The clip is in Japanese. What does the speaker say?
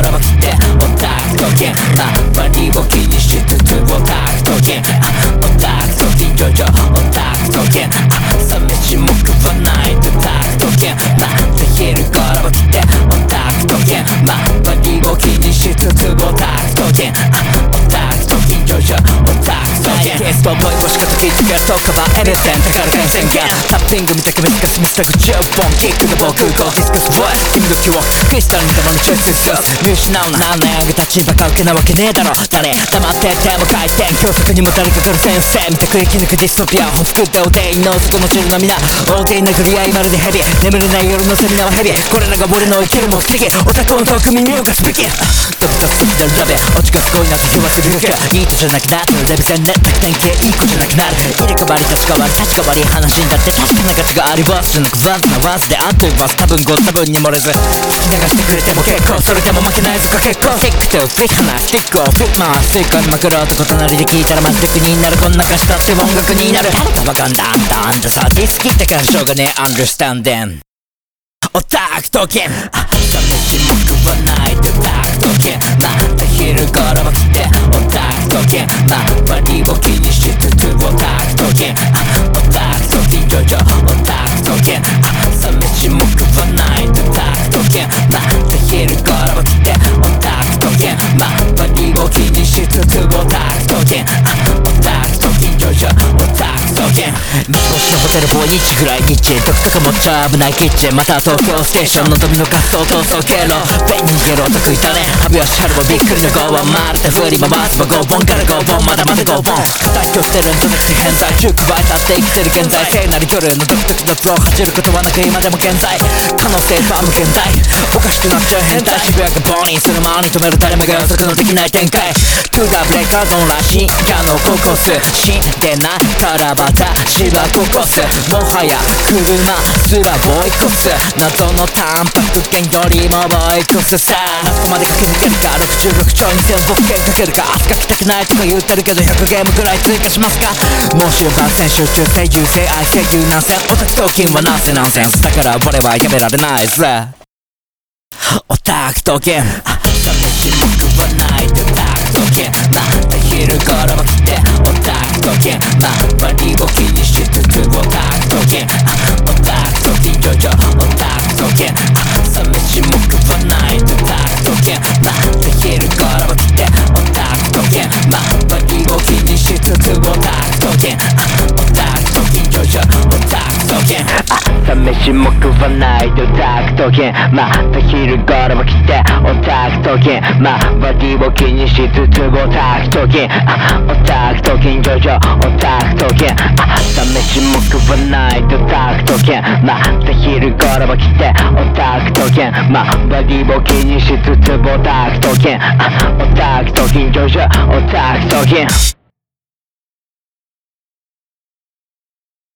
また昼頃も来てオタクとけ周りを気にしつつオタクとけオタクと近所上オタクとけ朝飯も食わスとボイボしか時つけとかばエレセン宝剣宣言タッピング見たく見つかすミスタグ10本キックで僕ゴーディスクスボイス君の気をクリスタルにたまにチョイスす見失うな何年が立ちばか受けなわけねえだろ誰黙ってても回転教則にもたれかかる先生見たく生き抜くディストピアほふくってお店員の外の汁の皆大手殴り合いまるでヘビ眠れない夜のセミナーはヘビこれらが俺の生きる目的オタクの遠く耳を貸すべきドクタースピダラベオチがすごいなと言わせるだけいいとじゃなくなってレベゼンネット典型いい子じゃなくなる入れ替わり立ち替わり立ち替わり話にだって確かな価値がありますじゃなくザンなワースであっといます多分ご多分に漏れず聞き流してくれても結構それでも負けないぞか結構ティックとフィックなスティックをフィッマースティックにまくろうと異なりで聞いたらマジで国になるこんな歌詞だって音楽になる誰かわかんだあんたあんたさディスキって感傷がね understanding オタクトケン朝飯も食わないでオタクトケンまた昼頃も来てオタクトケン周りを気にしつつオタクトケンオタクと近所上オタクトケン朝飯も食わ三つ星のホテルボー日フライ日独特もっちゃ危ないキッチンまた東京ステーションのドミノ滑走逃走経路ペンにゲロ得意だね。ハビはシャルもびっくりの剛腕回れて振り回すも5本から5本まだまだ5本最強してるんじゃなくて偏在10倍経って生きてる現在聖なる夜の独特のフロー恥じることはなく今でも健在可能性とは無限大おかしくなっちゃう変態渋谷がボーニーする間に止める誰もが予測のできない展開トゥーダブレイカーゾンらしいかのココス死んでないから私はココスもはや車すらボイコス。謎のタンパク源よりもボイコスさ。あそこまで駆け抜けるか。66兆2000僕剣かけるか。明日が来たくないとか言ってるけど100ゲームくらい追加しますか。もし番宣集中性優勢愛性優難戦。オタク闘金はなんせナンセンス。だから俺はやめられないぜ。オタク闘金朝飯も食わないでオタク闘金また昼頃も来てオタクタク闘金オタクと近所上オタク闘金朝飯も食わないでオタク闘金また昼から起きて沈黙はないでオタクトゲンまた昼頃も来てオタクトゲンまあバディを気にしつつオタクトゲンオタクトゲンジ徐々。オタクトゲン試しも食わないでオタクトゲンまた昼頃も来てオタクトゲンまあバディを気にしつつオタクトゲンオタクトゲンジ徐々。オタクトゲン